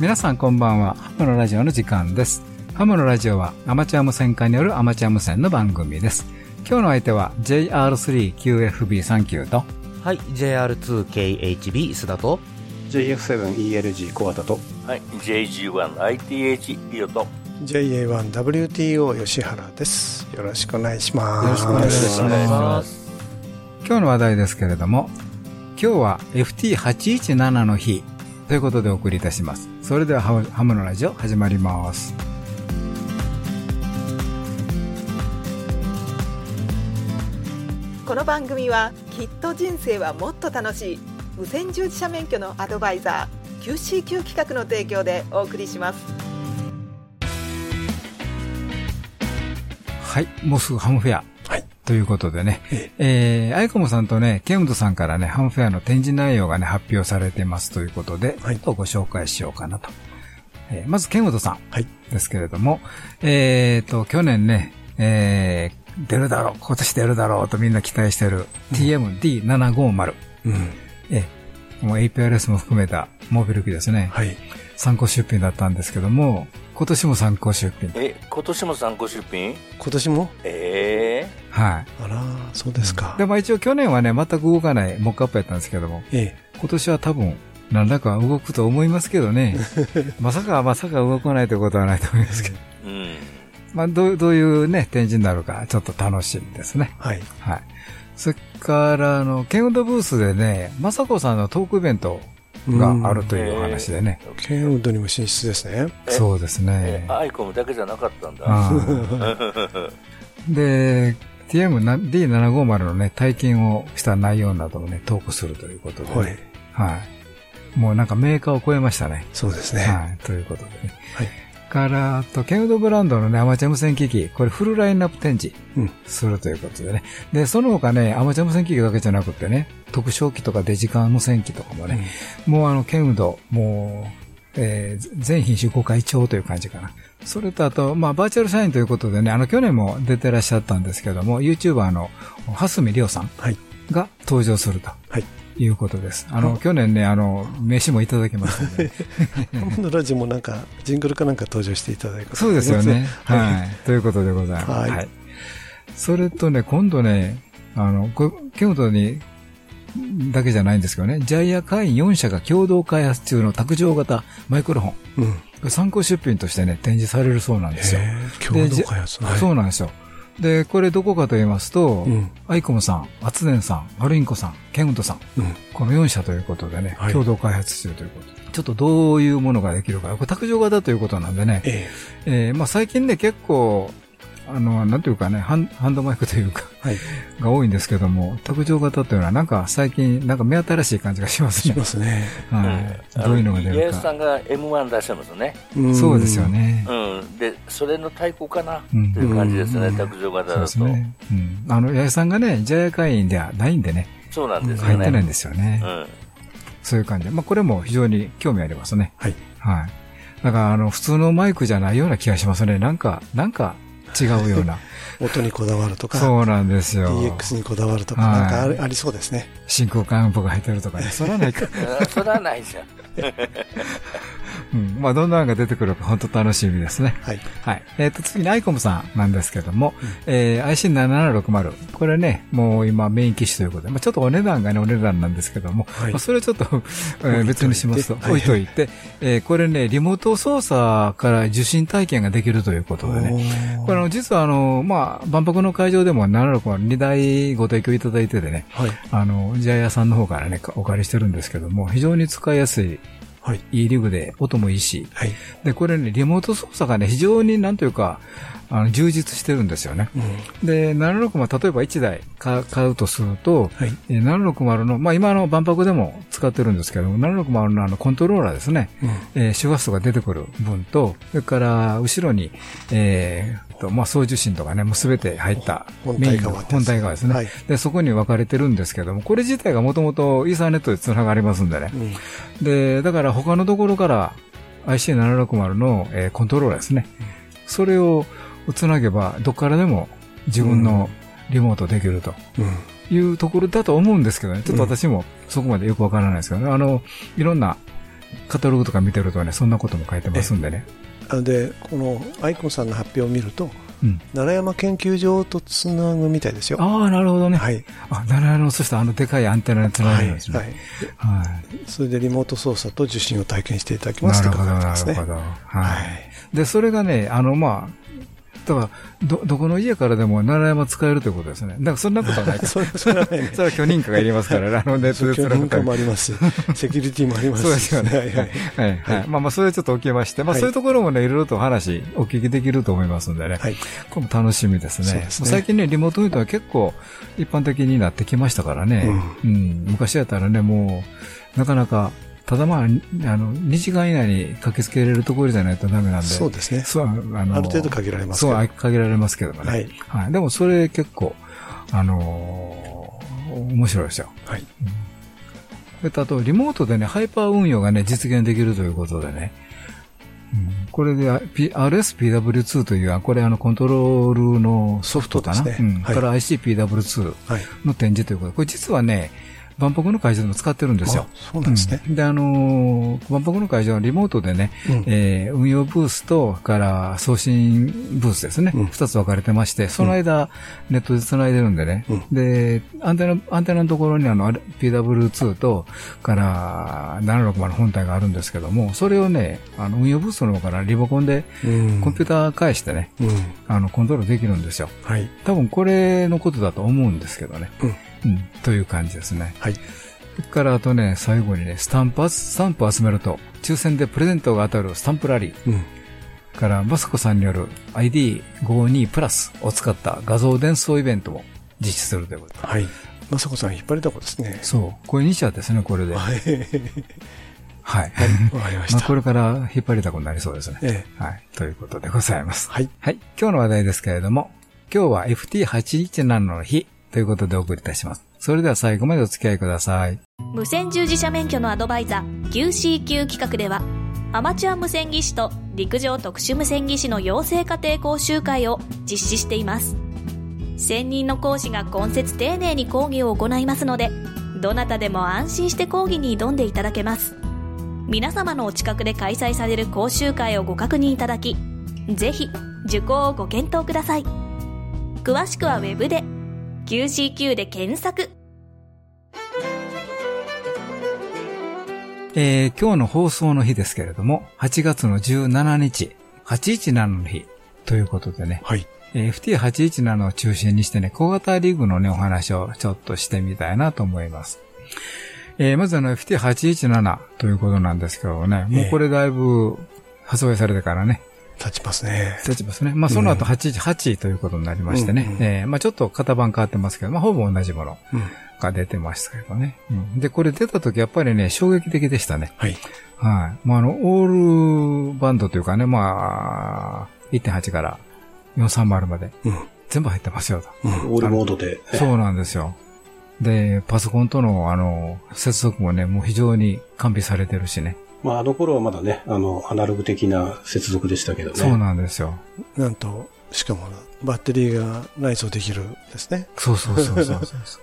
皆さんこんばんは。ハムのラジオの時間です。ハムのラジオはアマチュア無線化によるアマチュア無線の番組です。今日の相手は JR3QFB39 とはい、JR2KHB 須田と、JF7ELG コアタとはい、JG1ITH リオと JA1WTO 吉原です。よろしくお願いします。よろしくお願いしますお願いします。今日の話題ですけれども、今日は FT817 の日ということでお送りいたします。それではハムのラジオ始まります。この番組はきっと人生はもっと楽しい無線従事者免許のアドバイザー QCQ 企画の提供でお送りしますはい、もうすぐハムフェア。はいということでね、えー、アイコムさんとね、ケムトさんからね、ハムフェアの展示内容がね、発表されていますということで、はいとご紹介しようかなと。えーまず、ケムトさんはい。ですけれども、えーと、去年ね、えー、出るだろう、今年出るだろうとみんな期待してる TMD750。うん。ええ、もう APRS も含めたモビル機ですね。はい。参考出品だったんですけども、今年も参考出品。え、今年も参考出品？今年も？えはい。あら、そうですか。でも一応去年はね、全く動かないモックアップやったんですけども、え今年は多分、何らか動くと思いますけどね。まさか、まさか動かないということはないと思いますけど。えうん。まあ、どうどういうね、展示になるか、ちょっと楽しみですね。えはい。はい。それから、あの、ケンウッドブースでね、まさこさんのトークイベントがあるというお話でね。ケンウッドにも進出ですね。えそうですねえ。アイコムだけじゃなかったんだ。で、TM-D750 のね、体験をした内容などをね、トークするということで、ね。はい。はい。もうなんかメーカーを超えましたね。そうですね。はい。ということでね。はい。から、あと、ケンウッドブランドのね、アマチュア無線機器、これフルラインナップ展示うん。するということでね。で、その他ね、アマチュア無線機器だけじゃなくてね、特徴機とかデジカン無線機とかもね、もうあの、ケンウッド、もう、えー全品種公開帳という感じかな。それとあと、まあ、バーチャル社員ということでね、あの、去年も出てらっしゃったんですけども、YouTuber の、蓮見亮さんはい。が登場すると。はい。いうことです。あの、去年ね、あの、名刺もいただきました ので。ハムのラジオもなんか、ジングルかなんか登場していただいたそうですよね。はい。はい。ということでございます。はいはい。それとね、今度ね、あの、こ京都に、だけじゃないんですけどね、ジャイア会員4社が共同開発中の卓上型マイクロフォン。うん。参考出品としてね、展示されるそうなんですよ。共同開発。ではいそうなんですよ。で、これどこかと言いますと、うん。アイコムさん、アツネンさん、アルインコさん、ケンウッドさん、うん。この4社ということでね、はい共同開発中ということで。ちょっとどういうものができるか。これ卓上型ということなんでね、ええーまあ最近ね、結構、あの、なんていうかね、ハンハンドマイクというか、えはい。が多いんですけども、卓上型というのはなんか最近、なんか目新しい感じがしますね。しますね。はい。どういうのが出イエるか。スさんが M1 出してますね。んそうですよ。ね。うん。で、それの対抗かな、うんという感じですね、うん卓上型そうだと。ですね。うん。あの、八重さんがね、ジャイア会員ではないんでね、そうなんですよね。入ってないんですよね。うん。そういう感じで。まあこれも非常に興味ありますね。はい。はい。だから、あの、普通のマイクじゃないような気がしますね。なんか、なんか違うような。音にこだわるとか、そうなんですよ。DX にこだわるとか、はいなんかありありそうですね。真空管音符が入ってるとかね。それはないか。う んそれはないじゃん。うん。まあ、どんなのが出てくるか本当楽しみですね。はい。はい。えっ、と、次にアイコムさんなんですけども、えー、IC7760。これね、もう今メイン機種ということで、まあ、ちょっとお値段がね、お値段なんですけども、はいまあ、それはちょっと、えー別にしますと、置置いといて、えーこれね、リモート操作から受信体験ができるということでね、ねこれあの、実はあの、まあ、万博の会場でも760 2台ご提供いただいててね、はい。あの、ジャイアさんの方からね、お借りしてるんですけども、非常に使いやすい、はい。いいリグで、音もいいし、はい。で、これね、リモート操作がね、非常になんというか、あの、充実してるんですよね。うん。で、760、例えば1台買買うとすると、はい。えー760の、まあ今の万博でも使ってるんですけども、760のあのコントローラーですね、うん。えー周波数が出てくる分と、それから後ろに、えーと、まあ送受信とかね、もうすべて入った本メイン本体側ですね、はいで、そこに分かれてるんですけども、これ自体がもともとイーサーネットで繋がりますんでね。うん。で、だから他のところから IC760 の、えーコントローラーですね。それをつなげば、どっからでも自分のリモートできるとうん。いうところだと思うんですけどね。ちょっと私もそこまでよくわからないですけどね。あの、いろんなカタログとか見てるとね、そんなことも書いてますんでね。で、このアイコンさんの発表を見ると、うん。奈良山研究所とつなぐみたいですよ。ああ、なるほどね。はい。あ、なるほど。そしたらあのでかいアンテナにつながはい。るんですね。はい。はい。それでリモート操作と受信を体験していただきますなるほど。なるほど。ははい。で、それがね、あの、まあ、だから、ど、どこの家からでも奈良山使えるということですね。だからそんなことはない。それはね、それは許認可がいりますからね、あのネットで許認可もありますし、セキュリティもありますし。そうですよね。はいはい。まあまあ、それちょっと置きまして、まあはいそういうところもね、いろいろとお話、お聞きできると思いますんでね。はい。これも楽しみですね。すね最近ね、リモート運転は結構一般的になってきましたからね。うん。昔やったらね、もう、なかなか、ただまあ、あの、2時間以内に駆けつけれるところじゃないとダメなんで。そうですね。そう、あの、ある程度限られますそう、けどあ限られますけどもね。はい。はい。でもそれ結構、あのー面白いですよ。はい。で、あと、リモートでね、ハイパー運用がね、実現できるということでね。うんこれで、P- RSPW2 という、これあの、コントロールのソフトかな？ねうん。はいから ICPW2 はい。の展示ということで、これ実はね、万博の会場でも使ってるんですよ。あそうなんですね。うんで、あのー万博の会場はリモートでね、うんえー運用ブースと、から送信ブースですね。うん二、つ分かれてまして、その間、ネットで繋いでるんでね。うんで、アンテナ、アンテナのところにあの、あれ PW2 と、から、760の本体があるんですけども、それをね、あの、運用ブースの方からリモコンで、うんコンピューター返してね、うん。あの、コントロールできるんですよ。はい。多分これのことだと思うんですけどね。うんうん。という感じですね。はい。それからあとね、最後にね、スタンプ、スタンプを集めると、抽選でプレゼントが当たるスタンプラリー。うん。から、マスコさんによる ID52 プラスを使った画像伝送イベントも実施するということ。はい。まさこさん引っ張りだこですね。そう。これ2社ですね、これで。はい。はい。わかりまし まあ、た。これから引っ張りだこになりそうですね。ええ。はい。ということでございます。はい。はい。今日の話題ですけれども、今日は FT817 の日ということでお送りいたします。それでは最後までお付き合いください。無線従事者免許のアドバイザー QCQ 企画ではアマチュア無線技師と陸上特殊無線技師の養成家庭講習会を実施しています専任の講師が今節丁寧に講義を行いますのでどなたでも安心して講義に挑んでいただけます皆様のお近くで開催される講習会をご確認いただきぜひ受講をご検討ください詳しくはウェブで QCQ で検索えー今日の放送の日ですけれども、8月の17日、817の日ということでね、はい。えー FT817 を中心にしてね、小型リーグのね、お話をちょっとしてみたいなと思います。えーまずあの FT817 ということなんですけどね、もうこれだいぶ発売されてからね、立ちますね。立ちますね。まあその後818ということになりましてね、うんうんえーまあちょっと型番変わってますけど、まあほぼ同じものうん。が出てましたけどね。うんで、これ出た時やっぱりね、衝撃的でしたね。はい。はい。まあ、あの、オールバンドというかね、まあ、1.8から430までうん。全部入ってますよと。うん。オールモードで、ね。そうなんですよ。で、パソコンとの、あの、接続もね、もう非常に完備されてるしね。まあ、あの頃はまだね、あの、アナログ的な接続でしたけどね。そうなんですよ。なんと、しかも、バッテリーが内蔵できるですね。そうそうそうそうそう。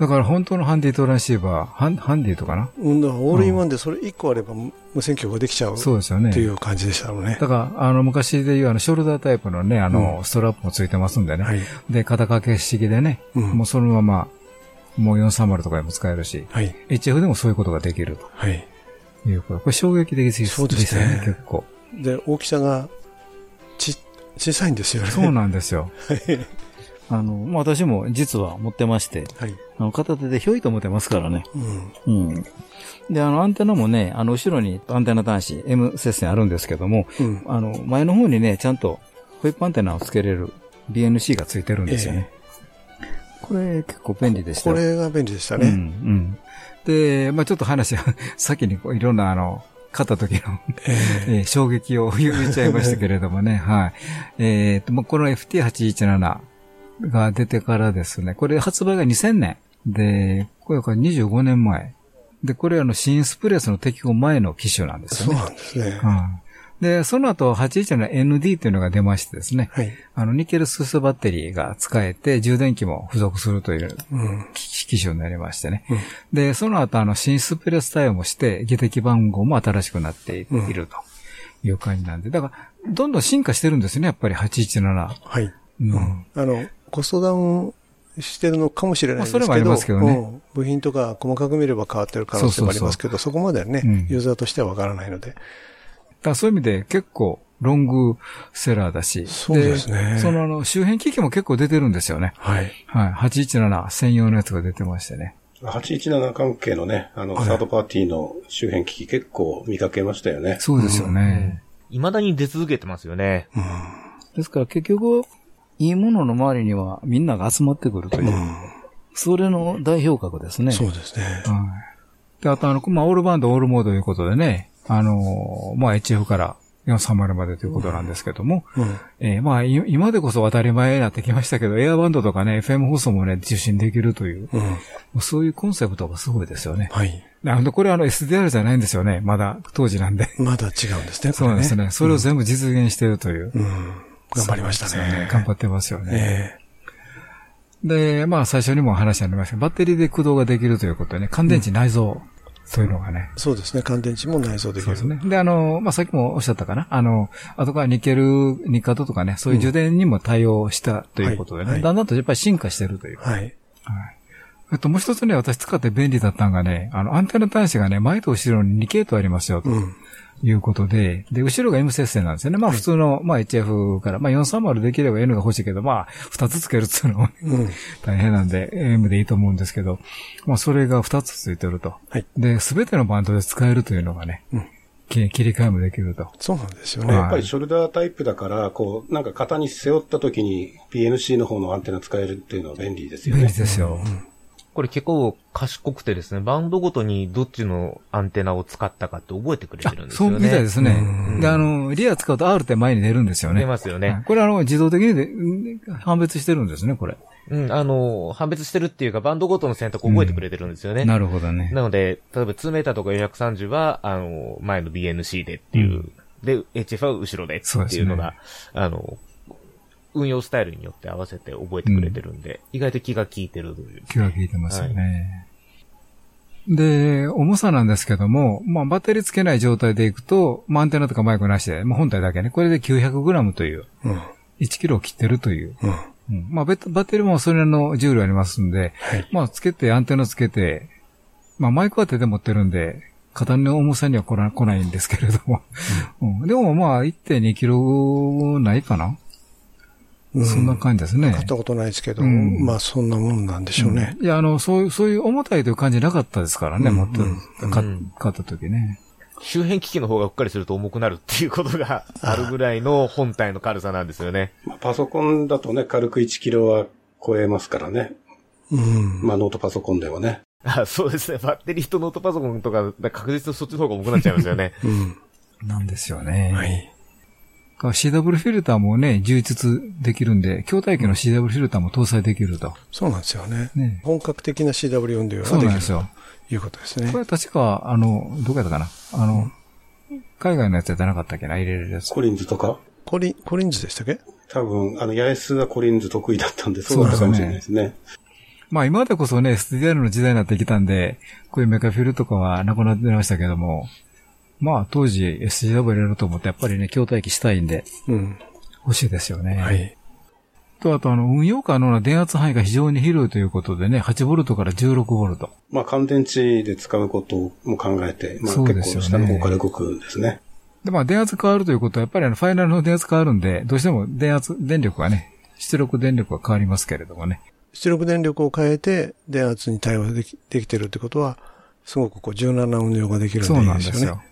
だから本当のハンディトランシーバー、ハンハンディとかな？うん、だからオールインワンでそれ1個あれば無線局ができちゃうそうですよね。っていう感じでしたろうね。だから、あの、昔でいうあの、ショルダータイプのね、あの、うんストラップもついてますんでね。はい。で、肩掛け式でね、うんもうそのまま、もう430とかでも使えるし、はい。HF でもそういうことができるはい。ということ。これ衝撃的ですそうですね結構。で、大きさが、ち、小さいんですよね。そうなんですよ。あの、まあ、私も実は持ってまして、はい。あの、片手でひょいと持てますからね。うん。うん。で、あの、アンテナもね、あの、後ろにアンテナ端子、M 接線あるんですけども、うん。あの、前の方にね、ちゃんと、ホイップアンテナをつけれる BNC がついてるんですよね。これ結構便利でしたよ。これが便利でしたうん、うね。ん。で、まあちょっと話、先にこういろんなあの、買った時の、えー衝撃を 言っちゃいましたけれどもね、はい。えっと、まあこの FT817 が出てからですね、これ発売が2000年。で、これから25年前。で、これあの、新スプレスの適合前の機種なんですよね。そうなんですね。はい。で、その後、81の ND っていうのが出ましてですね。はい。あの、ニケルスースバッテリーが使えて、充電器も付属するといううん。機機種になりましてね。うんで、その後、あの、新スプレス対応もして、下敵番号も新しくなっているという感じなんで、だから、どんどん進化してるんですね、やっぱり817。はい。うん。あの、コストダウンしてるのかもしれないですけど、まあそれもありますけどねうん部品とか細かく見れば変わってる可能性もありますけど、そこまではね、うんユーザーとしてはわからないので。だからそういう意味で結構ロングセラーだし。そうですねそのあの周辺機器も結構出てるんですよね。はい。はい。817専用のやつが出てましてね。817関係のね、あの、はいサードパーティーの周辺機器結構見かけましたよね。そうですよね。未だに出続けてますよね。ですから結局、いいものの周りにはみんなが集まってくるという、それの代表格ですね。そうですね。はい。で、あとあの、まあ、オールバンド、オールモードということでね、あのーまあ、HF から430までということなんですけども、うん。えーまあ、い今でこそ当たり前になってきましたけど、エアバンドとかね、FM 放送もね、受信できるという、うん。もうそういうコンセプトがすごいですよね。はい。あの、これはあの SDR じゃないんですよね。まだ当時なんで。まだ違うんですね。そうなんですね。それを全部実現しているという。うん。頑張りましたね。頑張ってますよね。えで、まあ最初にも話ありましたバッテリーで駆動ができるということでね、乾電池内蔵というのがね。えそうですね。乾電池も内蔵できる。そうですね。で、あの、まあ、さっきもおっしゃったかな。あの、あとからニケル、ニカドとかね、そういう充電にも対応したということでね、はいはいだんだんとやっぱり進化してるという。はい。あともう一つね、私使って便利だったのがね、あの、アンテナ端子がね、前と後ろに2系統ありますよ、とうん。いうことで、で、後ろが M 接線なんですよね。まあ普通の、まあ HF から、まあ430できれば N が欲しいけど、まあ2つつけるっていうのはうん。大変なんで、M でいいと思うんですけど、まあそれが2つついてると。はい。で、すべてのバンドで使えるというのがね、うんき切り替えもできると。そうなんですよはいね。やっぱりショルダータイプだから、こう、なんか型に背負った時に PNC の方のアンテナ使えるっていうのは便利ですよ便利ね。ですよ。これ結構賢くてですね、バンドごとにどっちのアンテナを使ったかって覚えてくれてるんですよね。そうみたいですねうん。で、あの、リア使うと R って前に出るんですよね。出ますよねはい。これあの、自動的に判別してるんですね、これ。うん、あの、判別してるっていうか、バンドごとの選択を覚えてくれてるんですよね。なるほどね。なので、例えば2メーターとか430は、あの、前の BNC でっていう、で、HF は後ろでっていうのが、あの、運用スタイルによって合わせて覚えてくれてるんで、意外と気が利いてるという。気が利いてますよね。で、重さなんですけども、まあ、バッテリーつけない状態でいくと、まあ、アンテナとかマイクなしで、まあ、本体だけね、これで 900g という、うん。1キロを切ってるという。うん。うんまあ、ベッバッテリーもそれなりの重量ありますんで、はい。まあ、つけて、アンテナつけて、まあ、マイクは手で持ってるんで、肩の重さには来な来ないんですけれども。うんでもまあ、1.2キロないかな、うそんな感じですね。買ったことないですけど、うんまあそんなもんなんでしょうね。いや、あの、そういう、そういう重たいという感じなかったですからね、うん持ってうんかうん買った時ね。周辺機器の方がうっかりすると重くなるっていうことがあるぐらいの本体の軽さなんですよね。まあパソコンだとね、軽く1キロは超えますからね。うん。まあノートパソコンではね。あそうですね。バッテリーとノートパソコンとか、確実にそっちの方が重くなっちゃいますよね。うん。なんですよね。はい。CW フィルターもね、充実できるんで、筐体機の CW フィルターも搭載できると。そうなんですよね。ね。本格的な CW 運動ができるそうなんですよ。ということですねこ。れ確か、あの、どこやったかな？あの、海外のやつやってなかったっけな？入れれるやつ。コリンズとか？コリン、コリンズでしたっけ？多分、あの、八重洲はコリンズ得意だったんで、そうだったかもしれないですね。まあ今でこそね、SDR の時代になってきたんで、こういうメカフィルとかはなくなってましたけども、まあ当時 SGW 入れると思ってやっぱりね、筐体機したいんでうん。欲しいですよね。はい。と、あとあの、運用可能な電圧範囲が非常に広いということでね、8V から 16V。まあ、乾電池で使うことも考えて、まあ、結そうですよね構下の方から動くんですね。で、まあ電圧変わるということは、やっぱりあの、ファイナルの電圧変わるんで、どうしても電圧、電力がね、出力電力が変わりますけれどもね。出力電力を変えて電圧に対応できできてるってことは、すごくこう柔軟な運用ができるんでそういいなんですよ。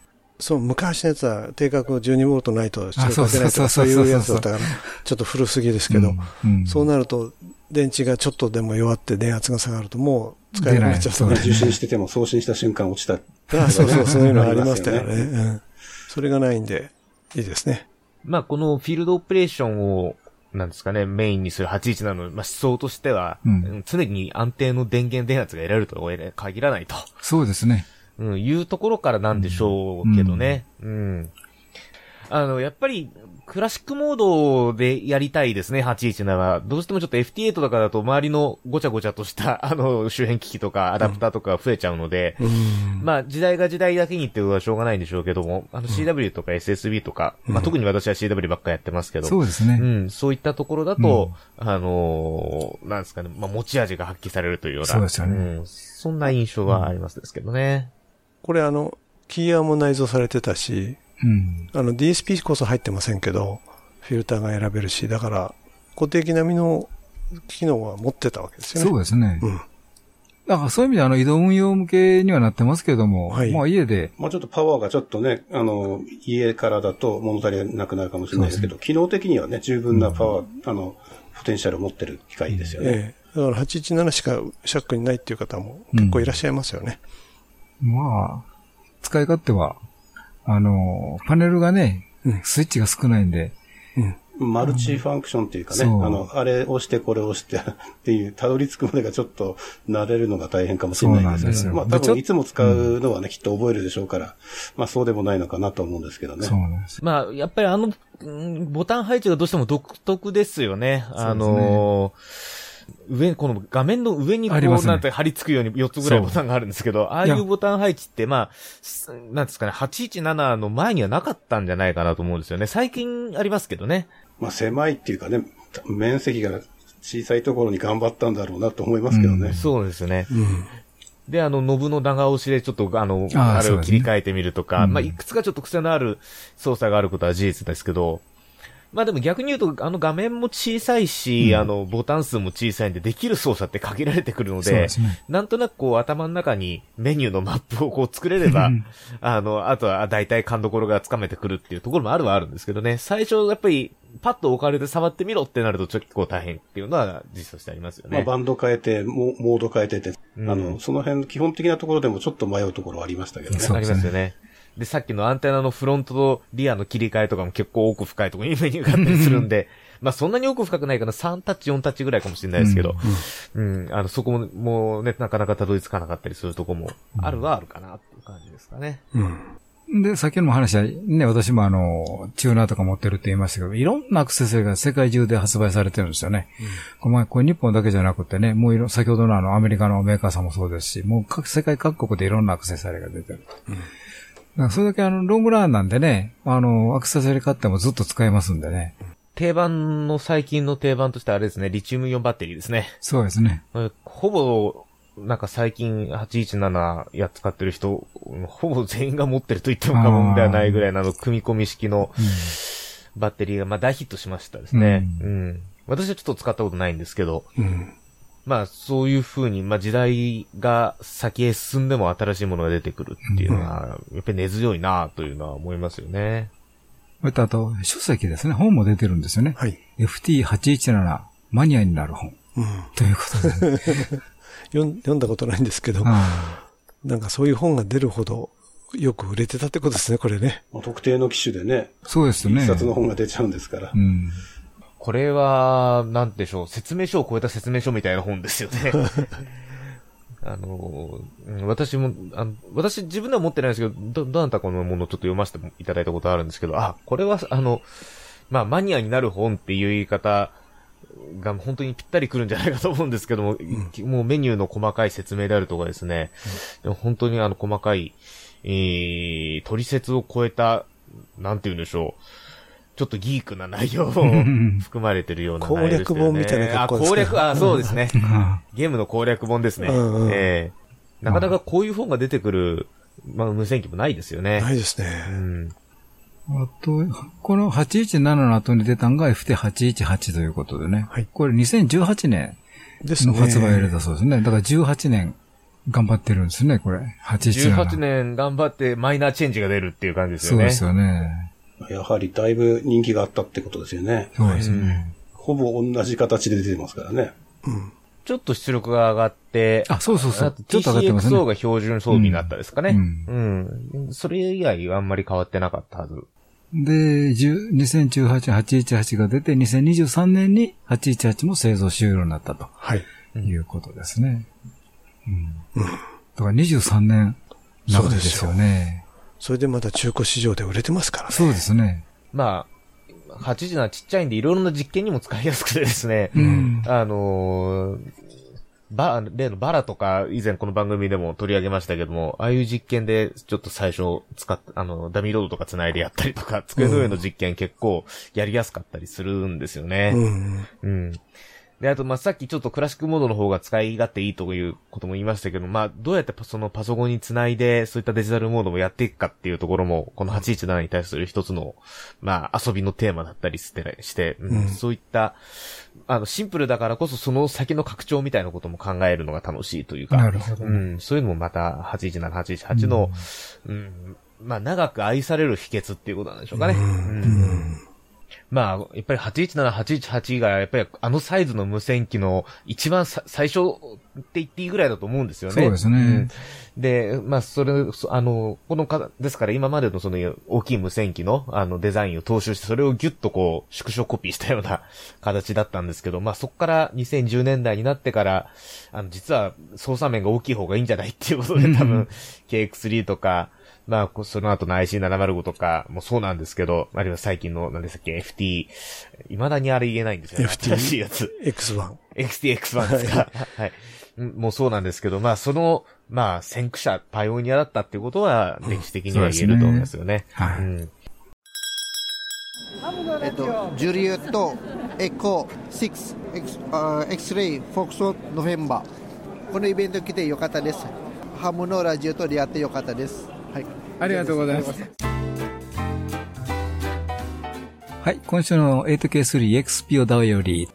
そう、昔のやつは定格12ボルトないと出あ力が出ないとかそそうそうそうそうういうやつだったから、ちょっと古すぎですけど、うんうんそうなると電池がちょっとでも弱って電圧が下がるともう使えなくなっちゃう出ない受信してても送信した瞬間落ちた。あそうそう、そういうのありましたよね。うん。それがないんで、いいですね。まあ、このフィールドオペレーションを、なんですかね、メインにする81なの、まあ、思想としては、うんうん常に安定の電源電圧が得られるとは限らないと、そうですね。うん、いうところからなんでしょうけどね。うん。あの、やっぱり、クラシックモードでやりたいですね、817は。どうしてもちょっと FT8 とかだと周りのごちゃごちゃとした、あの、周辺機器とかアダプターとか増えちゃうので、うん。まあ、時代が時代だけにっていうのはしょうがないんでしょうけども、あの CW とか SSB とか、まあ、特に私は CW ばっかやってますけど、そうですね。うん、そういったところだと、あのーなんですかね、まあ、持ち味が発揮されるというような、そうですよねんそんな印象はありますですけどね。これあの、キーアーも内蔵されてたし、うん。あの DSP こそ入ってませんけど、フィルターが選べるし、だから固定機並みの機能は持ってたわけですよね。そうですね。うん。だからそういう意味であの移動運用向けにはなってますけども、はいまあ家で、まあちょっとパワーがちょっとね、あの、家からだと物足りなくなるかもしれないですけど、機能的にはね、十分なパワー、あの、ポテンシャルを持ってる機械ですよね。ええ。だから817しかシャックにないっていう方も結構いらっしゃいますよね。まあ、使い勝手は、あの、パネルがねうん、スイッチが少ないんで、うん。マルチファンクションっていうかね、そうあの、あれ押してこれ押してっていう、たどり着くまでがちょっと慣れるのが大変かもしれないですけど、そうなんですよまあ多分いつも使うのはね、きっと覚えるでしょうから、まあそうでもないのかなと思うんですけどね。そうなんです。まあ、やっぱりあの、うんボタン配置がどうしても独特ですよね。あのー上、この画面の上にこう、なんて貼り付くように4つぐらいボタンがあるんですけど、ああいうボタン配置って、まあ、すなんですかね、817の前にはなかったんじゃないかなと思うんですよね。最近ありますけどね。まあ狭いっていうかね、面積が小さいところに頑張ったんだろうなと思いますけどね。うんそうですよね。うん。で、あの、ノブの長押しでちょっと、あの、あれを切り替えてみるとか、うんまあ、いくつかちょっと癖のある操作があることは事実ですけど、まあでも逆に言うと、あの画面も小さいし、うんあの、ボタン数も小さいんで、できる操作って限られてくるので、ですね。なんとなくこう頭の中にメニューのマップをこう作れればうん、あの、あとは大体勘どころがつかめてくるっていうところもあるはあるんですけどね、最初やっぱりパッと置かれて触ってみろってなると結構大変っていうのは実際としてありますよね。まあバンド変えて、モモード変えてって、うんあの、その辺基本的なところでもちょっと迷うところはありましたけどね。ありますよね。で、さっきのアンテナのフロントとリアの切り替えとかも結構奥深いところにメニューがあったりするんで、まあそんなに奥深くないかな、3タッチ、4タッチぐらいかもしれないですけど、うん、あの、そこも、もうね、なかなかたどり着かなかったりするとこもあるはあるかなっていう感じですかね。うん。で、先ほども話は、ね、私もあの、チューナーとか持ってるって言いましたけど、いろんなアクセサリーが世界中で発売されてるんですよね。これまあこれ日本だけじゃなくてね、もういろ、先ほどのあの、アメリカのメーカーさんもそうですし、もう各、世界各国でいろんなアクセサリーが出てる。だからそれだけあの、ロングランなんでね、あの、アクセサリー買ってもずっと使えますんでね。定番の最近の定番としてあれですね、リチウムイオンバッテリーですね。そうですね。えほぼ、なんか最近817や使ってる人、ほぼ全員が持ってると言っても過言ではないぐらいのあの、組み込み式のバッテリーが、まあ大ヒットしましたですね。ううん。私はちょっと使ったことないんですけど、うん。まあそういう風に、まあ時代が先へ進んでも新しいものが出てくるっていうのは、やっぱり根強いなというのは思いますよね。それとあと、書籍ですね。本も出てるんですよね。はい。FT817 マニアになる本。うん。ということで。読ん読んだことないんですけど、あなんかそういう本が出るほどよく売れてたってことですね、これね。まあ特定の機種でね、あそうですね。一冊の本が出ちゃうんですから。うん。これは、なんでしょう、説明書を超えた説明書みたいな本ですよね。あの、うん私も、あの私自分では持ってないんですけど、ど、どなたかのものをちょっと読ませていただいたことあるんですけど、あ、これは、あの、まあ、マニアになる本っていう言い方が本当にぴったりくるんじゃないかと思うんですけども、もうメニューの細かい説明であるとかですね、でも本当にあの細かい、えー、取説を超えた、なんて言うんでしょう、ちょっとギークな内容を含まれてるような内容でしたよね。攻略本みたいな格好ですねあ、攻略、あ、そうですね。あゲームの攻略本ですね。うんうんええなかなかこういう本が出てくる、まあ、無線機もないですよね。ないですね。うん。あと、この817の後に出たのが FT818 ということでね。はいこれ2018年。の発売を入れたそうですね。だから18年頑張ってるんですね、これ。817。18年頑張ってマイナーチェンジが出るっていう感じですよね。そうですよね。やはりだいぶ人気があったってことですよね。そうですね。ほぼ同じ形で出てますからね。うん。ちょっと出力が上がって、あ、そうそうそう。ちょっと上がってますね TCXO。が標準装備になったですかね。ううん。それ以外はあんまり変わってなかったはず。で、10 2018、818が出て、2023年に818も製造終了になったとはい。いうことですね。うん。だから23年なわけですよね。それでまた中古市場で売れてますからね。そうですね。まあ、8時なちっちゃいんでいろいろな実験にも使いやすくてですね、うん。あのーバ、例のバラとか以前この番組でも取り上げましたけども、ああいう実験でちょっと最初使っあの、ダミーロードとか繋いでやったりとか、机の上の実験結構やりやすかったりするんですよね。うん。うん。で、あと、まあ、さっきちょっとクラシックモードの方が使い勝手いいということも言いましたけど、まあ、どうやってそのパソコンにつないで、そういったデジタルモードもやっていくかっていうところも、この817に対する一つの、まあ、遊びのテーマだったりして、して、うん。うん。そういった、あの、シンプルだからこそその先の拡張みたいなことも考えるのが楽しいというか、なるほどうん、そういうのもまた、817、818の、うん、まあ、長く愛される秘訣っていうことなんでしょうかね。うんまあ、やっぱり817、818が、やっぱりあのサイズの無線機の一番さ最初って言っていいぐらいだと思うんですよね。そうですね。ん。で、まあ、それ、そあの、このか、ですから今までのその大きい無線機のあのデザインを踏襲して、それをギュッとこう、縮小コピーしたような形だったんですけど、まあ、そこから2010年代になってから、あの、実は操作面が大きい方がいいんじゃないっていうことで多分、KX3 とか、まあ、こその後の IC705 とかもそうなんですけど、あるいは最近の、何でしたっけ、FT、未だにあれ言えないんですよね。FT 新しいやつ。X1。XTX1 ですか？はい。うんもうそうなんですけど、まあ、その、まあ、先駆者、パイオニアだったっていうことは、歴史的には言えると思いますよね。はいうんえっと、ジュリエット、エコ、6、X あ X-ray、フォックスオノフェンバー。このイベント来てよかったです。ハムのラジオと出会ってよかったです。はい。ありがとうございます。はい、今週の 8K3XP をダウより、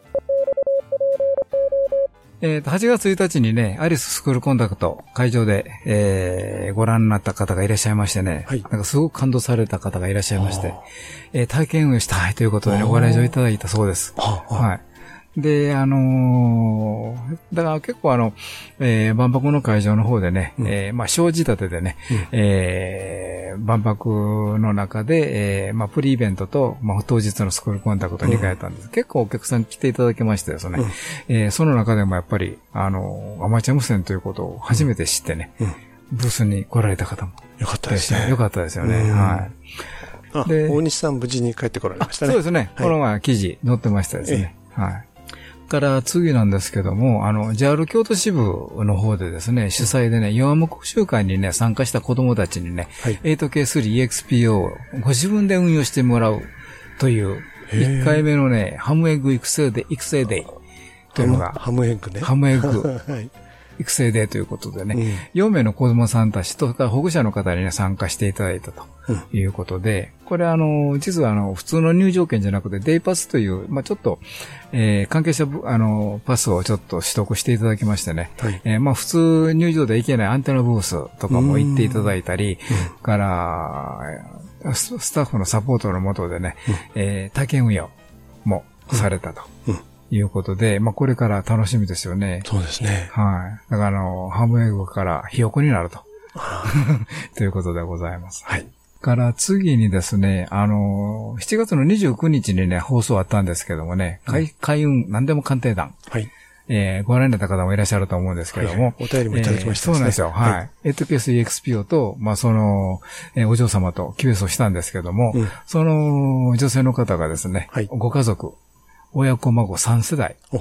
えっ、と、8月1日にね、アリススクールコンタクト会場で、えー、ご覧になった方がいらっしゃいましてね、はいなんかすごく感動された方がいらっしゃいまして、えー体験運営したいということでね、ご来場いただいたそうです。はあはい。で、あのーだから結構あの、えー万博の会場の方でね、えーまあ、小仕立てでね、えー万博の中で、えーまあ、プリイベントと、まあ、当日のスクールコンタクト2回やったんです。結構お客さん来ていただきましてですね、えーその中でもやっぱり、あのーアマチュア無線ということを初めて知ってね、ブースに来られた方もよかったですね。よかったですよね。うんはい。あ、で大西さん無事に帰ってこられましたね。そうですね。はいこの前記事載ってましたですね。はい。から次なんですけども、あの、JAL 京都支部の方でですね、主催でね、弱無講習会にね、参加した子供たちにね、はい 8K3EXP をご自分で運用してもらうという、へー1回目のね、ハムエッグ育成で、育成デイというのが、ハムエッグね。ハムエッグ はい。育成デーということでね、うん。4名の子供さんたちと、それから保護者の方にね、参加していただいたということで、これあの、実はあの、普通の入場券じゃなくて、デイパスという、まあちょっと、えー関係者ぶ、あの、パスをちょっと取得していただきましてね、はい。えーまあ普通入場で行けないアンテナブースとかも行っていただいたり、から、ススタッフのサポートのもとでね、えー体験運用もされたと。いうことで、まあこれから楽しみですよね。そうですね。はい。だから、あの、ハムエッグからひよこになると。ということでございます。はい。から次にですね、あの、7月の29日にね、放送あったんですけどもね、海海運何でも鑑定団。はい。えーご覧になった方もいらっしゃると思うんですけども。はいお便りもいただきましたえーそうなんですよ。はいはい。エットケース EXPO と、まあ、その、えーお嬢様と QS をしたんですけども、うんその女性の方がですね、はいご家族、親子孫3世代。お、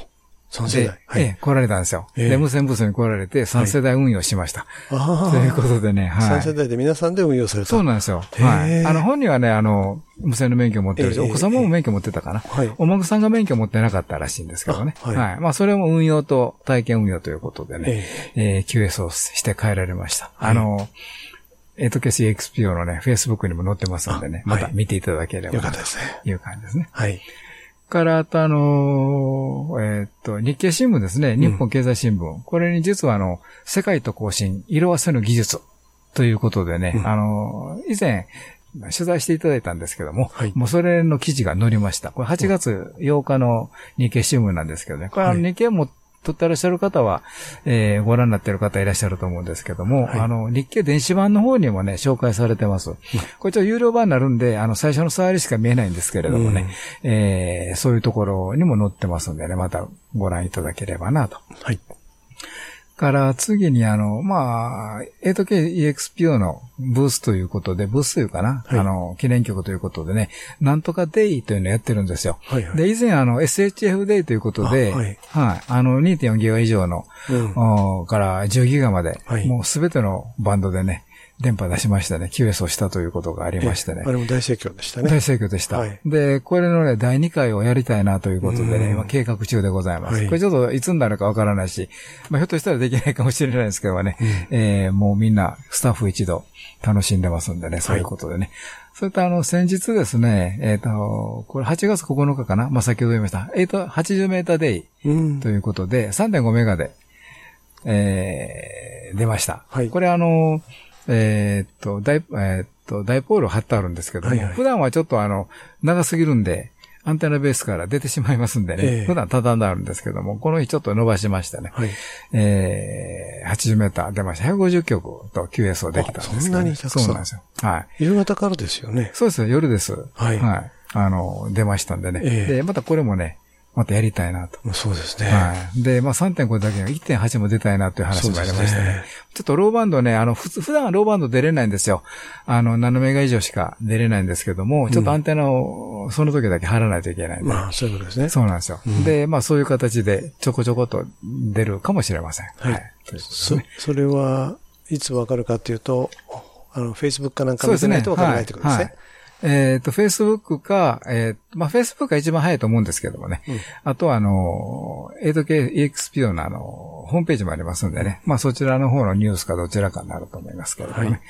3世で代。、はい。ええ来られたんですよ。ええで、無線ブースに来られて3世代運用しました。ああ。ということでね、はい。3世代で皆さんで運用された。そうなんですよ。はい。あの、本人はね、あの、無線の免許を持ってるし、ええお子様も免許持ってたかな。はい。お孫さんが免許持ってなかったらしいんですけどね。あははいい。まあ、それも運用と体験運用ということでね、ええー QS をして帰られました。はいあの、エイトケース EXPO のね、Facebook にも載ってますんでね、また見ていただければよかったですね。いう感じですね。はい。から、あとあのーえーっと、日経新聞ですね。日本経済新聞。これに実はあの、世界と更新、色褪せぬ技術ということでね、うんあのー以前、取材していただいたんですけども、はいもうそれの記事が載りました。これ8月8日の日経新聞なんですけどね。これはい日経も撮ってらっしゃる方は、えーご覧になっている方いらっしゃると思うんですけども、はいあの、日経電子版の方にもね、紹介されてます。これちょっと有料版になるんで、あの、最初の触りしか見えないんですけれどもね、えーそういうところにも載ってますんでね、またご覧いただければなと。はい。から次にあの、まあ、8K-EXPO のブースということで、ブースというかな、はい、あの、記念曲ということでね、なんとかデイというのをやってるんですよ。はいはい、で、以前あの、SHF デイということで、はい、はい、あの、2.4ギガ以上の、うん、から10ギガまで、はい、もうすべてのバンドでね、電波出しましたね。QS をしたということがありましてね。あれも大盛況でしたね。大盛況でした。はい、で、これのね、第2回をやりたいなということでね、今計画中でございます。はい、これちょっといつになるかわからないし、まあ、ひょっとしたらできないかもしれないですけどね、うん、えー、もうみんなスタッフ一度楽しんでますんでね、そういうことでね。はいそれとあの、先日ですね、えっ、ー、と、これ8月9日かな？まあ、先ほど言いました。えっ、ー、と、80メーターデイということで、うん、3.5メガで、えー、出ました。はい。これあの、えー、っと、ダイ、えー、っと、ダイポールを貼ってあるんですけども、はいはい、普段はちょっとあの、長すぎるんで、アンテナベースから出てしまいますんでね、えー、普段畳んであるんですけども、この日ちょっと伸ばしましたね。はい、えー、80メーター出ました。150曲と QS をできたんですけど、ね、そんなにたくさんそうなんですよ。はい。夕方からですよね。そうですよ、夜です。はい。はい。あの、出ましたんでね。えー、で、またこれもね、またやりたいなと。そうですね。はい。で、まあ3.5だけが1.8も出たいなという話もありましたね。ねちょっとローバンドね、あの、ふ普段はローバンド出れないんですよ。あの、7メガ以上しか出れないんですけども、ちょっとアンテナをその時だけ貼らないといけないんで。まあ、そういうことですね。そうなんですよ。うん、で、まあそういう形でちょこちょこと出るかもしれません。はい。はい、そそれはいつわかるかというと、あの、Facebook かなんか見てないとわからないということですね。はいえっ、ー、と、Facebook か、えー、まあ、Facebook が一番早いと思うんですけどもね。うん、あとは、あの、8KEXPO のあの、ホームページもありますんでね。まあ、そちらの方のニュースかどちらかになると思いますけどもね。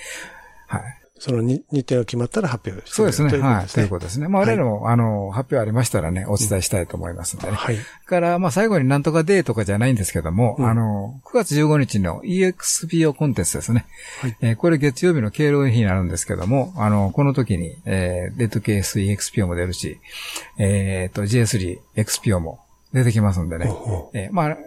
はい。はいその日程が決まったら発表してそうですね。はい。ということですね。まあ、我々も、あの、発表ありましたらね、お伝えしたいと思いますのでね。はい。から、まあ、最後になんとかデーとかじゃないんですけども、あの、9月15日の EXPO コンテストですね。はい。えこれ月曜日の敬老の日になるんですけども、あの、この時に、えー、デッドケース EXPO も出るし、えっと、J3XPO も出てきますんでね。えー、まあ、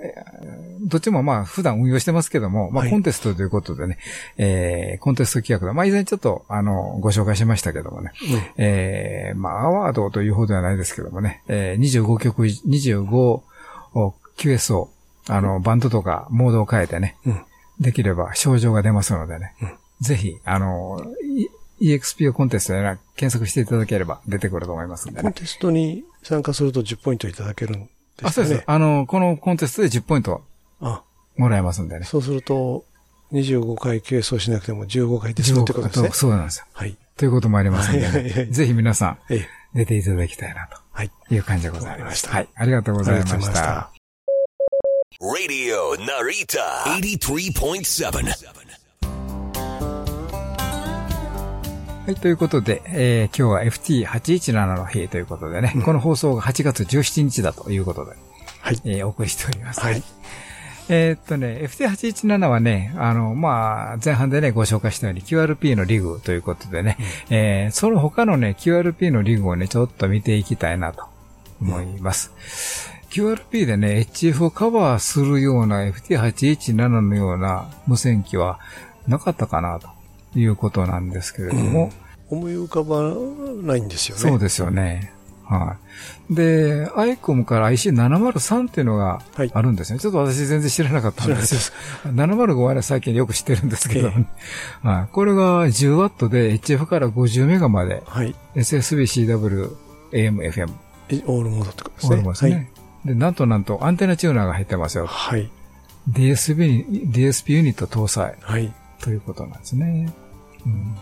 どっちもまあ普段運用してますけども、まあコンテストということでね、はい、えー、コンテスト企画だ。まあ以前ちょっとあの、ご紹介しましたけどもね、うん、えー、まあアワードというほどではないですけどもね、えー、25曲、25 QS を、あの、バンドとかモードを変えてね、うん、できれば症状が出ますのでね、うん、ぜひ、あの、EXP コンテストで検索していただければ出てくると思いますんで、ね、コンテストに参加すると10ポイントいただけるんあ、そうです。あの、このコンテストで10ポイントもらえますんでね。そうすると、25回計算しなくても15回で済むってことですね。そうなんですよ。はい。ということもありますんで、ね、ぜひ皆さん、出ていただきたいなと。はい。いう感じでございました。はい。ありがとうございました。Radio Narita 83.7はい、ということで、えー、今日は FT817 の日ということでね、うん、この放送が8月17日だということで、はい。えー、お送りしております。はい。えー、っとね、FT817 はね、あの、まあ、前半でね、ご紹介したように QRP のリグということでね、うん、えー、その他のね、QRP のリグをね、ちょっと見ていきたいなと思います。うん、QRP でね、HF をカバーするような FT817 のような無線機はなかったかなと。いうことなんですけれども。うん、思い浮かばないんですよね。そうですよね。はい。で、アイコムから IC703 っていうのがあるんですね。はい、ちょっと私全然知らなかったんですよ。705はね、最近よく知ってるんですけど、ね、はい。これが 10W で HF から50メガまで、はい、SSB、CW、AM、FM。オールモードってことですね。オールモードですね。はい、で、なんとなんとアンテナチューナーが入ってますよ。はい。DSP、DSP ユニット搭載。はい。ということなんですね。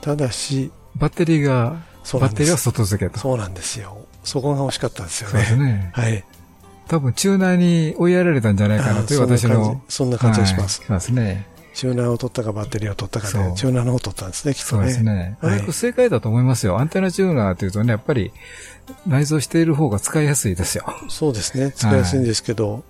ただし、バッテリーが、バッテリーは外付けと。そうなんですよ。そこが欲しかったんですよね。そうですね。はい。多分、チューナーに追いやられたんじゃないかなという私の。そんな感じがします。すね。チューナーを取ったかバッテリーを取ったかで、チューナーの方を取ったんですね、きっとね。そうですね。あれ、正解だと思いますよ。アンテナチューナーというとね、やっぱり内蔵している方が使いやすいですよ。そうですね。使いやすいんですけど、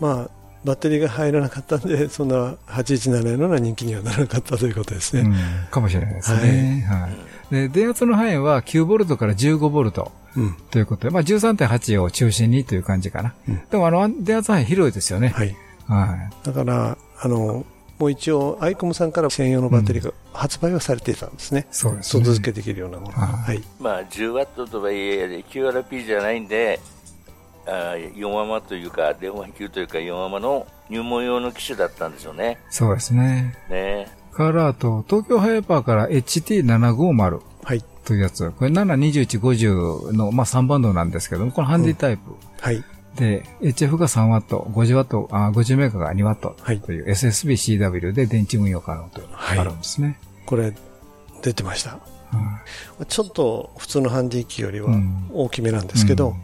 まあ、バッテリーが入らなかったんで、そんな817のような人気にはならなかったということですね。うん、かもしれないですね。はい。はい、で、電圧の範囲は9ボルトから15ボルト。うん、ということで、まあ13.8を中心にという感じかな。うん、でもあの、電圧範囲広いですよね。はい。はい。だから、あの、もう一応、アイコムさんから専用のバッテリーが発売はされていたんですね。そうですね。外付けできるようなもの。はい。まあ、10ワットとはいえ、QRP じゃないんで、あ4ワマというか、電話級というか4ワマの入門用の機種だったんですよね。そうですね。ねから、あと、東京ハイパーから HT750。はい。というやつ。これ72150の、まあ、3バンドなんですけども、これハンディタイプ。はい。で、HF が 3W、50W、あ50メガが 2W という SSB-CW で電池運用可能というのがあるんですね。これ、出てました。ちょっと普通のハンディ機よりは大きめなんですけど、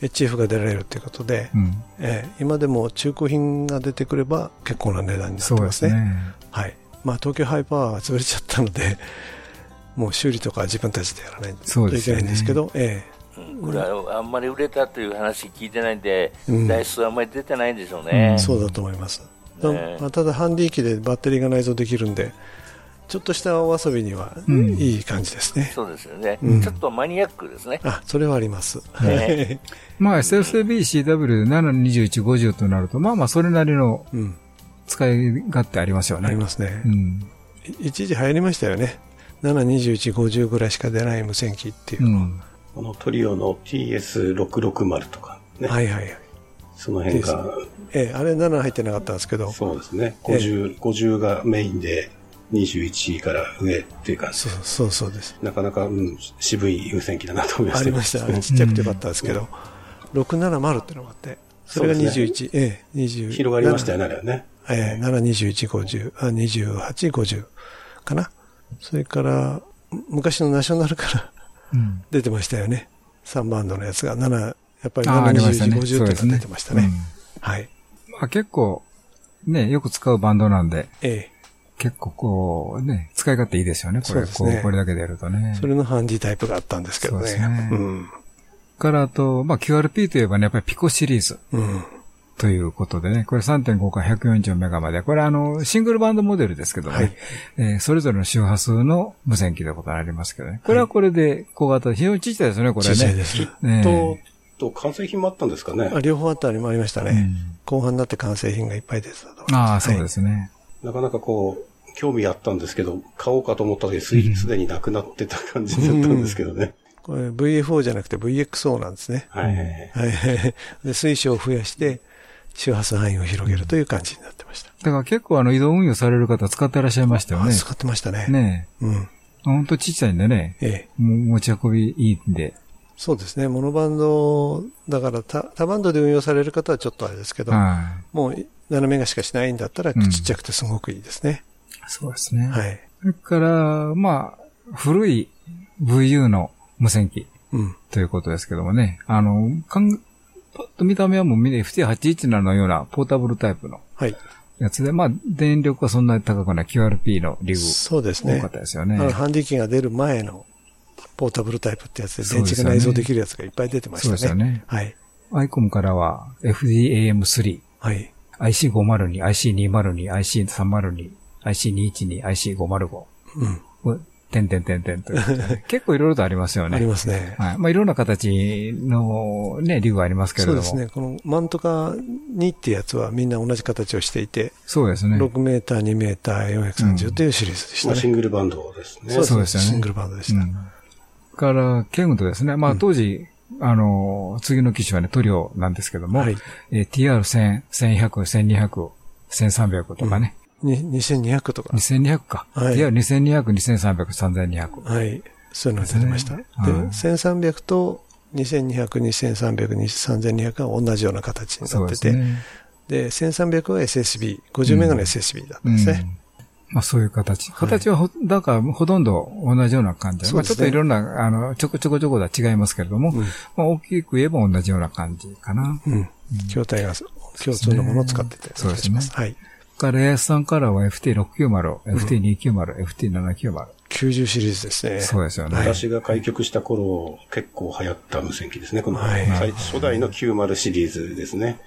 HF が出られるということで、えー今でも中古品が出てくれば結構な値段になってますね。すねはい。まあ東京ハイパーは潰れちゃったので、もう修理とか自分たちでやらないといけないんですけど、えこれはあんまり売れたという話聞いてないんで、うん台数あんまり出てないんでしょうえね。そうだと思います。ねまあ、ただハンディ機でバッテリーが内蔵できるんで、ちょっとしたお遊びにはうんいい感じですね。そうですよね、うんちょっとマニアックですね。あ、それはあります。ね まあ、SSB-CW72150 となると、まあまあ、それなりの使い勝手ありますよね。ありますね。うん。一時流行りましたよね。721、50ぐらいしか出ない無線機っていうのは。このトリオの TS660 とかね。はいはいはい。その辺が、ええ、あれ7入ってなかったんですけど。そうですね。50、50がメインで21から上っていう感じ。そうそうそうです。なかなか、うん、渋い無線機だなと思いました。ありました。あれちっちゃくてよかったですけど。670ってのがあって。それが21、ええ、20。広がりましたよね、あれはね。ええ、7、21、50、あ、28、50かな。それから、昔のナショナルからうん出てましたよね。3バンドのやつが、7、やっぱりあありました7、ね21、50っていうのが出てましたね。はい。まあ、結構、ね、よく使うバンドなんで、ええ。結構こう、ね、使い勝手いいですよね、これ。そうですねこうこれだけでやるとね。それのハンディタイプがあったんですけどね。そうですねうん。から、あと、まあ、QRP といえばね、やっぱりピコシリーズ。うん。ということでね、これ3.5から140メガまで、これあの、シングルバンドモデルですけどね、はいえーそれぞれの周波数の無線機ということになりますけどね。これはこれで小型、非常に小さいですね、これね。小さいですねねと、と、完成品もあったんですかね。あ両方あったりもありましたね。後半になって完成品がいっぱい出てたと。ああ、そうですね。なかなかこう、興味あったんですけど、買おうかと思った時すすでになくなってた感じだったんですけどね。これ VFO じゃなくて VXO なんですね。はいはい。で、水晶を増やして、周波数範囲を広げるという感じになってました。だから結構あの移動運用される方使ってらっしゃいましたよね。あ使ってましたね。ねえ。うん。ほんとちっちゃいんでね。ええ。持ち運びいいんで。そうですね。モノバンド、だから多多バンドで運用される方はちょっとあれですけど、はもう7メガしかしないんだったらうんちっちゃくてすごくいいですね。そうですね。はい。それから、まあ、古い VU の無線機。うん。ということですけどもね。あの、かん、パッと見た目はもう FT817 のようなポータブルタイプのはい。やつで、まあ、電力はそんなに高くない QRP のリグ。そうですね。多かったですよね。あのハンディ機が出る前のポータブルタイプってやつで電池が内蔵できるやつがいっぱい出てましたね。そうですよね。はい。アイコムからは FDAM3。はい。IC502、IC202、IC302、IC212、IC505。うん。てんてんてんてんと。結構いろいろとありますよね。ありますね。はい。まあ、いろんな形のね、リグがありますけれども。そうですね。このマントカ2ってやつはみんな同じ形をしていて、そうですね。6メーター、2メーター、430というシリーズでしたね。まあシングルバンドですね。そうですよね。シングルバンドでした。うんから、ケングとですね、まあ当時、あの、次の機種はね、トリオなんですけども、はいえー TR1000、1100、1200、1300とかね、に2200とか。2200か。はい TR2200、2300、3200。はい。そういうのが出てました。で、はい1300と2200、2300、3200が同じような形になってて、ですね。で、1300は SSB、50メガの SSB だったんですね。うんまあそういう形。形はほ、だからほとんど同じような感じで。まあちょっといろんな、あの、ちょこちょこちょこでは違いますけれども、まあ大きく言えば同じような感じかな。うん。筐体が共通のものを使ってて、そうですね。はい。から、エースさんからは FT690、FT290、FT790。90シリーズですね。そうですよね。私が開局した頃、結構流行った無線機ですね。この、はい最初代の90シリーズですね。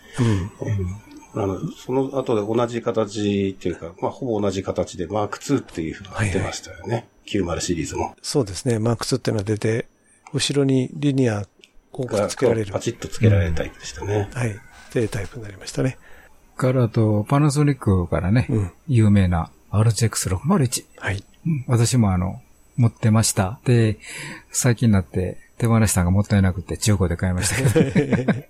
あの、その後で同じ形っていうか、まあ、ほぼ同じ形でマーク2っていうのが出ましたよね。90シリーズも。そうですね。マーク2っていうのは出て、後ろにリニア広告つけられる。パチッとつけられるタイプでしたね。はい。っていうタイプになりましたね。から、あと、パナソニックからね、うん有名な RGX601。はい。うん私もあの、持ってました。で、最近になって手放したのがもったいなくて中古で買いましたけど。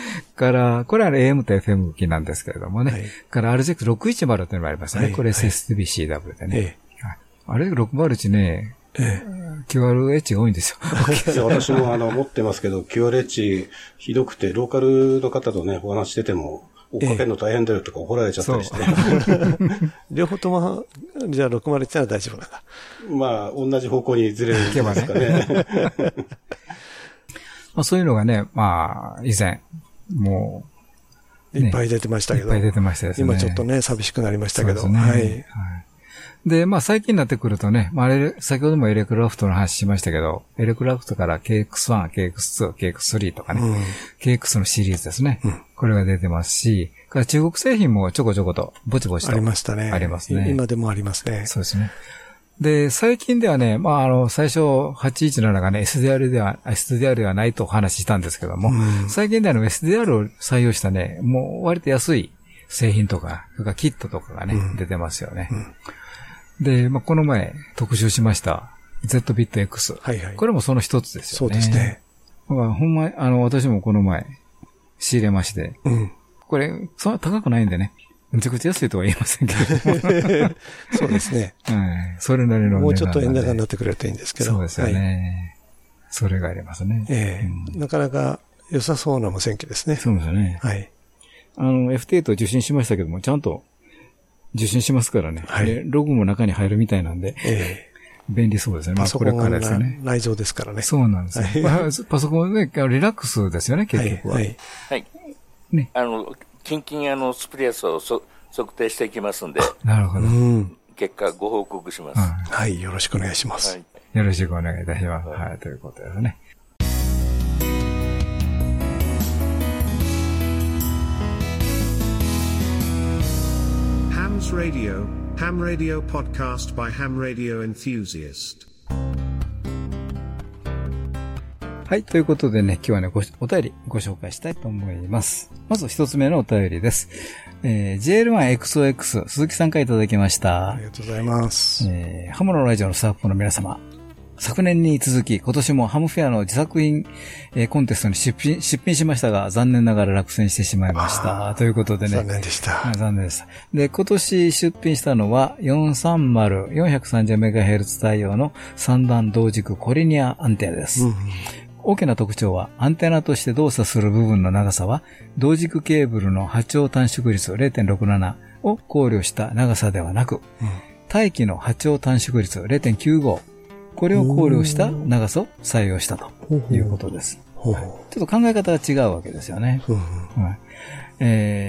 から、これは AM と FM 機なんですけれどもね。はい、から RX610 というのがありますね。はい、これ SSBCW でね。はい、あれ601ね、ええ、QRH が多いんですよ。私もあの持ってますけど、QRH ひどくて、ローカルの方とね、お話してても、追っかけるの大変だよとか怒られちゃったりして。両方とも、じゃあ601は大丈夫なんだ。まあ、同じ方向にずれるんですかね。まあそういうのがね、まあ、以前、もう、いっぱい出てましたけど。いっぱい出てましたですね。今ちょっとね、寂しくなりましたけど。ね、はい。はいで、まあ最近になってくるとね、まあ先ほどもエレクラフトの話しましたけど、エレクラフトから KX1、KX2、KX3 とかね、うん、KX のシリーズですね、うん。これが出てますし、から中国製品もちょこちょこと、ぼちぼちと。ありましたね。ありますね。今でもありますね。そうですね。で、最近ではね、まあ、あの、最初、817がね、SDR では、SDR ではないとお話ししたんですけども、うん、最近ではの SDR を採用したね、もう割と安い製品とか、それからキットとかがね、出てますよね。で、まあ、この前特集しました Z ビット X。はいはい。これもその一つですよね。そうですね。だからほんま、あの、私もこの前仕入れまして。うん。これ、そんな高くないんでね。めちゃくちゃ安いとは言いませんけど。そうですね。はい。それなりのもうちょっと円高になってくれるといいんですけど。そうですよね。はい、それがありますね。ええーうん、なかなか良さそうな無線機ですね。そうですね。はい。あの、FT8 受信しましたけども、ちゃんと受信しますからね。はい。ログも中に入るみたいなんで。ええ便利そうですね。パソコンからですね。内蔵ですからね。そうなんですね。パソコンね、リラックスですよね、結局は。はい。はい。ね。あの、キンキンあの、スプレースをそ測定していきますんで。なるほど。結果ご報告します。はい、よろしくお願いします。よろしくお願いいたします。はい、ということですね。Hams Radio, Ham Radio Podcast by Ham Radio Enthusiast. はい。ということでね、今日はね、ご、お便りご紹介したいと思います。まず一つ目のお便りです。えー、JL1XOX、鈴木さんからいただきました。ありがとうございます。えー、ハムのラジオのスタッフの皆様、昨年に続き、今年もハムフェアの自作品、えー、コンテストに出品、出品しましたが、残念ながら落選してしまいました。ということでね。残念でした。残念でした。で、今年出品したのは、430、430MHz 対応の三段同軸コリニアアンテナです。うん大きな特徴は、アンテナとして動作する部分の長さは、同軸ケーブルの波長短縮率0.67を考慮した長さではなく、うん、大気の波長短縮率0.95これを考慮した長さを採用したということです。ちょっと考え方が違うわけですよね。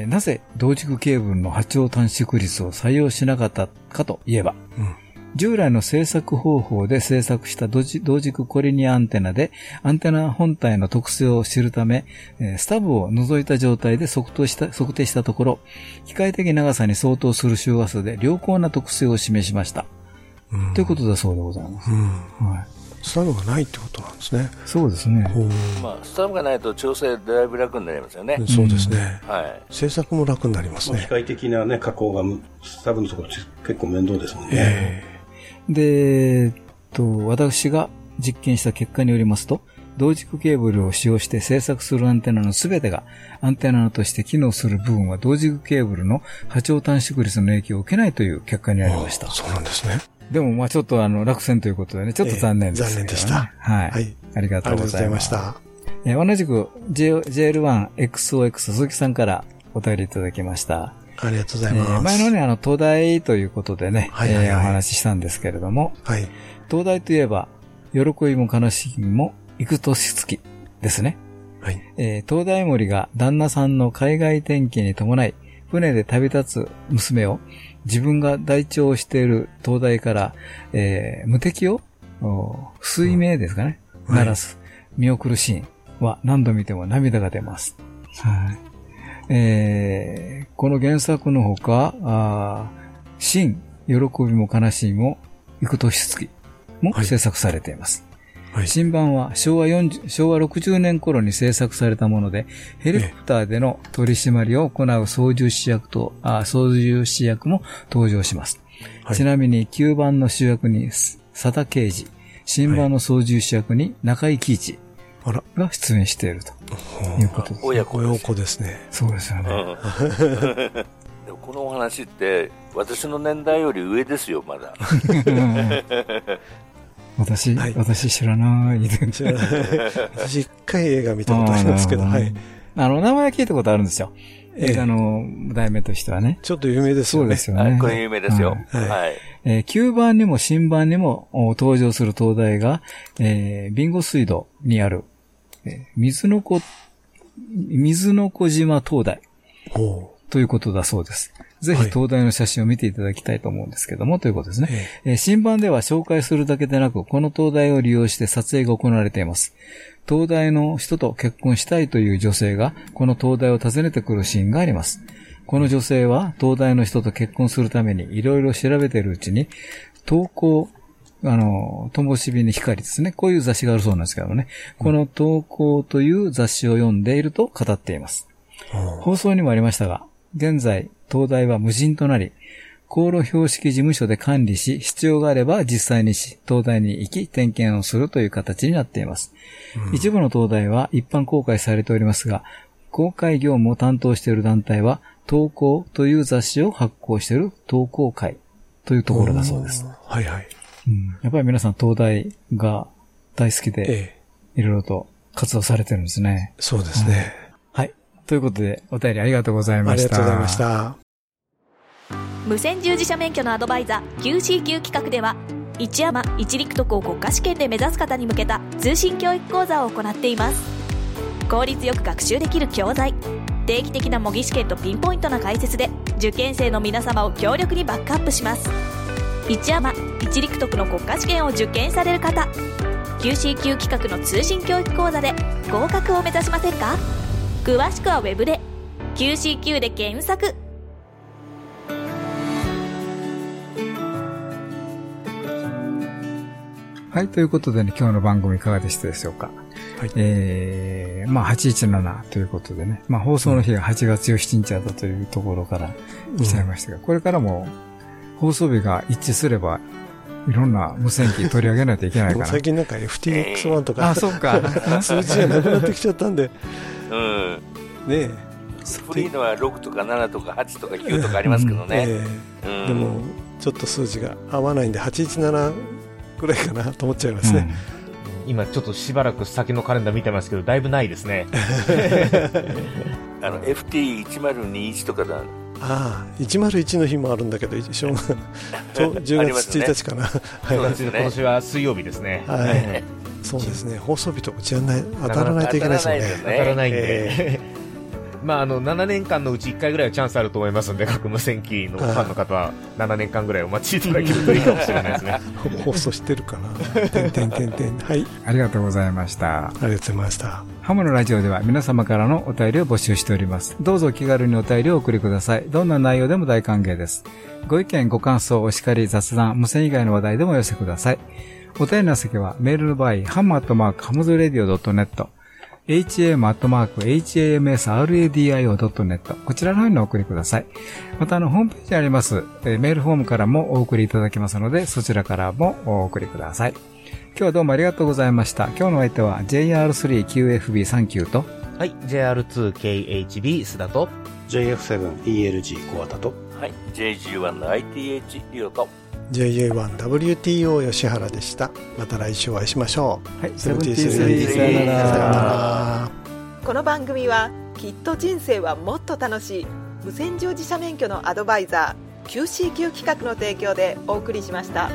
なぜ同軸ケーブルの波長短縮率を採用しなかったかといえば、うん、従来の製作方法で製作した同軸コリニアアンテナで、アンテナ本体の特性を知るため、スタブを除いた状態で測定した測定したところ、機械的長さに相当する周波数で良好な特性を示しました。ということだそうでございます。はいスタブがないってことなんですね。そうですね。まあ、スタブがないと調整だいぶ楽になりますよね。そうですね。はい。制作も楽になりますね。機械的なね、加工が、スタブのところ結構面倒ですもんね。で、えっと、私が実験した結果によりますと、同軸ケーブルを使用して製作するアンテナのすべてがアンテナとして機能する部分は同軸ケーブルの波長短縮率の影響を受けないという結果になりました。そうなんですね。でも、まあちょっとあの、落選ということでね、ちょっと残念です、ね残念でした。はい。はい。ありがとうございました。え同じく JL1XOX 鈴木さんからお便りいただきました。ありがとうございます。えー、前のね、あの、東大ということでね、はいはいはい、えー、お話ししたんですけれども、はい。東大といえば、喜びも悲しみも、幾年月ですね。はい。えー、東大森が旦那さんの海外転勤に伴い、船で旅立つ娘を自分が台長している東大から、えー、無敵を、水明ですかね、うん、鳴らす、見送るシーンは何度見ても涙が出ます。はい。えー、この原作のほか、あ真、喜びも悲しみも、幾年月も制作されています。はい、新版は昭和40、昭和60年頃に制作されたもので、ヘリコプターでの取り締まりを行う操縦士役と、あ操縦士役も登場します。はい、ちなみに9番の主役に佐田刑事、新版の操縦士役に中井貴一、が出演しているということです、ね。親子。親子ですね。そうですよね。でもこのお話って、私の年代より上ですよ、まだ。私、はい、私知らない知らない。私一回映画見たことありますけど、はい。あの、名前は聞いたことあるんですよ。映画の題名としてはね。ちょっと有名ですよね。そうですよね。これ有名ですよ。はい。はい、えー、旧版にも新版にも登場する灯台が、えー、ビンゴ水道にある、えー、水の子、水の子島灯台。ということだそうです。ぜひ東大の写真を見ていただきたいと思うんですけども、はい、ということですね、えー、新版では紹介するだけでなく、この東大を利用して撮影が行われています。東大の人と結婚したいという女性が、この東大を訪ねてくるシーンがあります。この女性は、東大の人と結婚するためにいろいろ調べているうちに、投稿、あの、ともしびに光ですね。こういう雑誌があるそうなんですけどね。この投稿という雑誌を読んでいると語っています。放送にもありましたが、現在、東大は無人となり、航路標識事務所で管理し、必要があれば実際に東大に行き点検をするという形になっています。うん、一部の東大は一般公開されておりますが、公開業務を担当している団体は、投稿という雑誌を発行している投稿会というところだそうです。はいはい、うん。やっぱり皆さん東大が大好きで、いろいろと活動されてるんですね。そうですね。はい。ということで、お便りありがとうございました。ありがとうございました。無線従事者免許のアドバイザー QCQ 企画では、一山一陸徳を国家試験で目指す方に向けた通信教育講座を行っています。効率よく学習できる教材、定期的な模擬試験とピンポイントな解説で、受験生の皆様を強力にバックアップします。一山一陸徳の国家試験を受験される方、QCQ 企画の通信教育講座で合格を目指しませんか？詳しくは Web で。QCQ で検索。はい、ということでね、今日の番組いかがでしたでしょうか？はい、えー、まあ、817ということでね、まあ、放送の日が8月17日だったというところから来ちゃいましたが、うん、これからも放送日が一致すれば、いろんな無線機取り上げないといけないかな。最近なんか FTX1 とか、あ、そうか。数字がなくなってきちゃったんで、うん。ねフリーのは6とか7とか8とか9とかありますけどね。でも、ちょっと数字が合わないんで、817ぐらいかなと思っちゃいますね。うん、今ちょっとしばらく先のカレンダー見てますけど、だいぶないですね。あの、FT1021 とかだ。ああ、101の日もあるんだけど、正 月、10月1日かな。はい、今年は水曜日ですね。はい。そうですね、放送日とか当たらないといけないですよね。当たらないんで。まあ、あの、7年間のうち1回ぐらいはチャンスあると思いますので、各無線機のファンの方は、7年間ぐらいお待ちいただけるといいかもしれないですね。放送してるかな。てんてんてんてん。はい。ありがとうございました。ありがとうございました。ハムのラジオでは皆様からのお便りを募集しております。どうぞ気軽にお便りをお送りください。どんな内容でも大歓迎です。ご意見、ご感想、お叱り、雑談、無線以外の話題でもお寄せください。お便りの席はメールの場合、ハムアットマークハムズレディオ .net ham アットマーク、hamsradio.net こちらの方にお送りください。また、あの、ホームページにあります、えメールフォームからもお送りいただけますので、そちらからもお送りください。今日はどうもありがとうございました。今日の相手は JR3QFB39 と、はい、JR2KHB 須田と、JF7ELG 小畑と、はい、JG1 の ITH リオと、JA1WTO 吉原でした。また来週お会いしましょう。はい73さよなら。この番組はきっと人生はもっと楽しい。無線乗自社免許のアドバイザー QCQ 企画の提供でお送りしました。